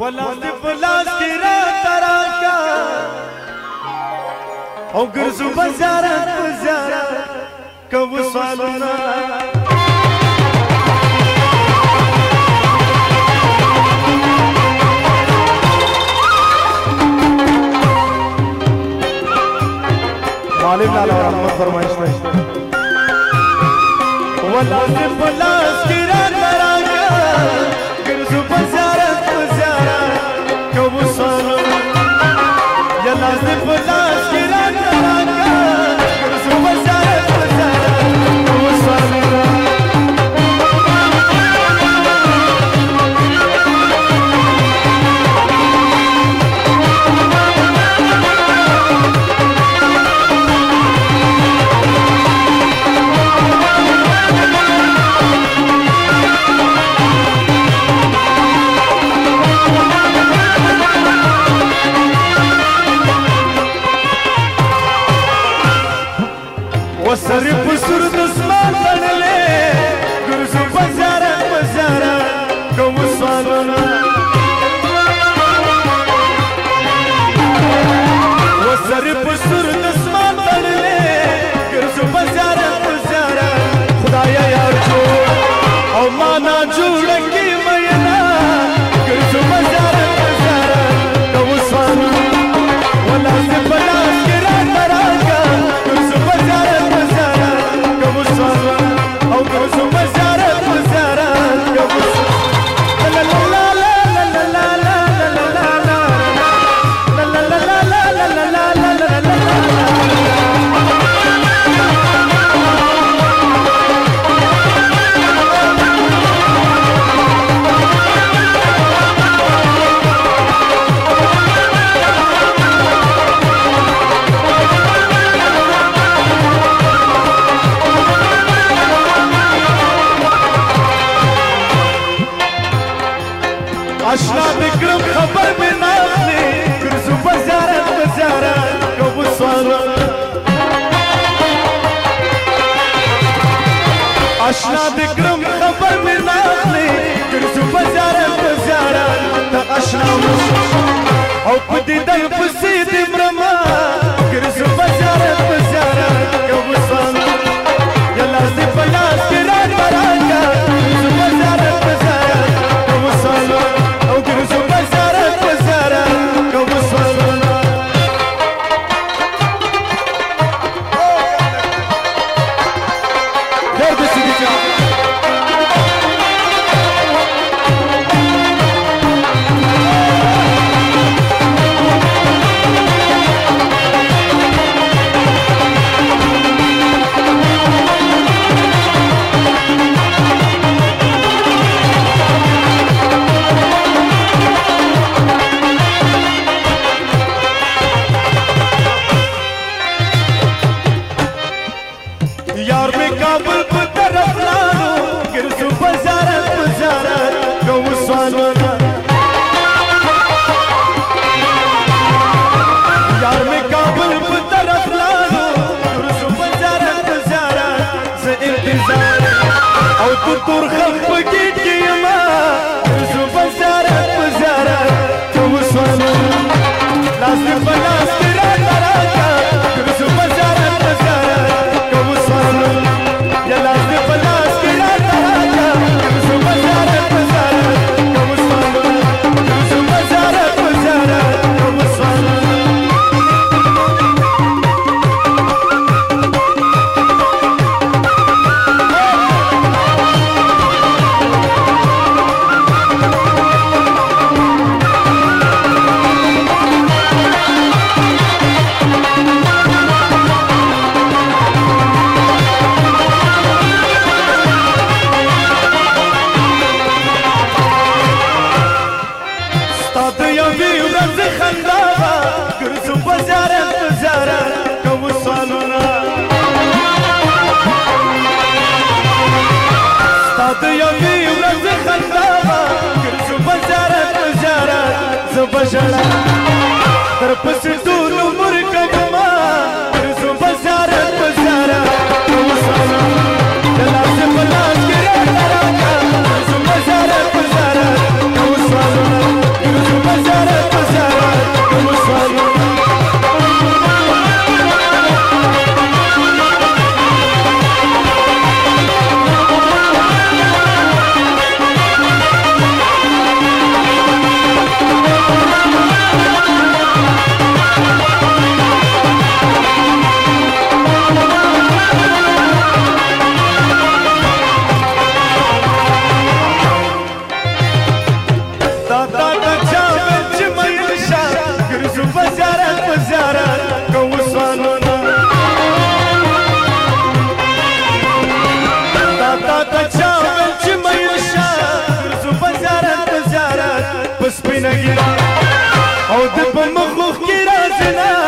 ولاس دی پلاس کی را ترا کا او ګرځو بازارات بازارات کو سوالونه مالک لالا رحمت فرمایش میں ولاس دی پلاس کی des वो सर दुश्मन बन ले गुरु बजार Oh, put the day کابل په طرف لارو ګرځو بازارت بازارت کوو سوالونه یار مې کابل په طرف لارو ګرځو بازارت بازارت زه انتظار او تر تور خلک بشړا تر پسې سپینګی او د په مخ کې راځنه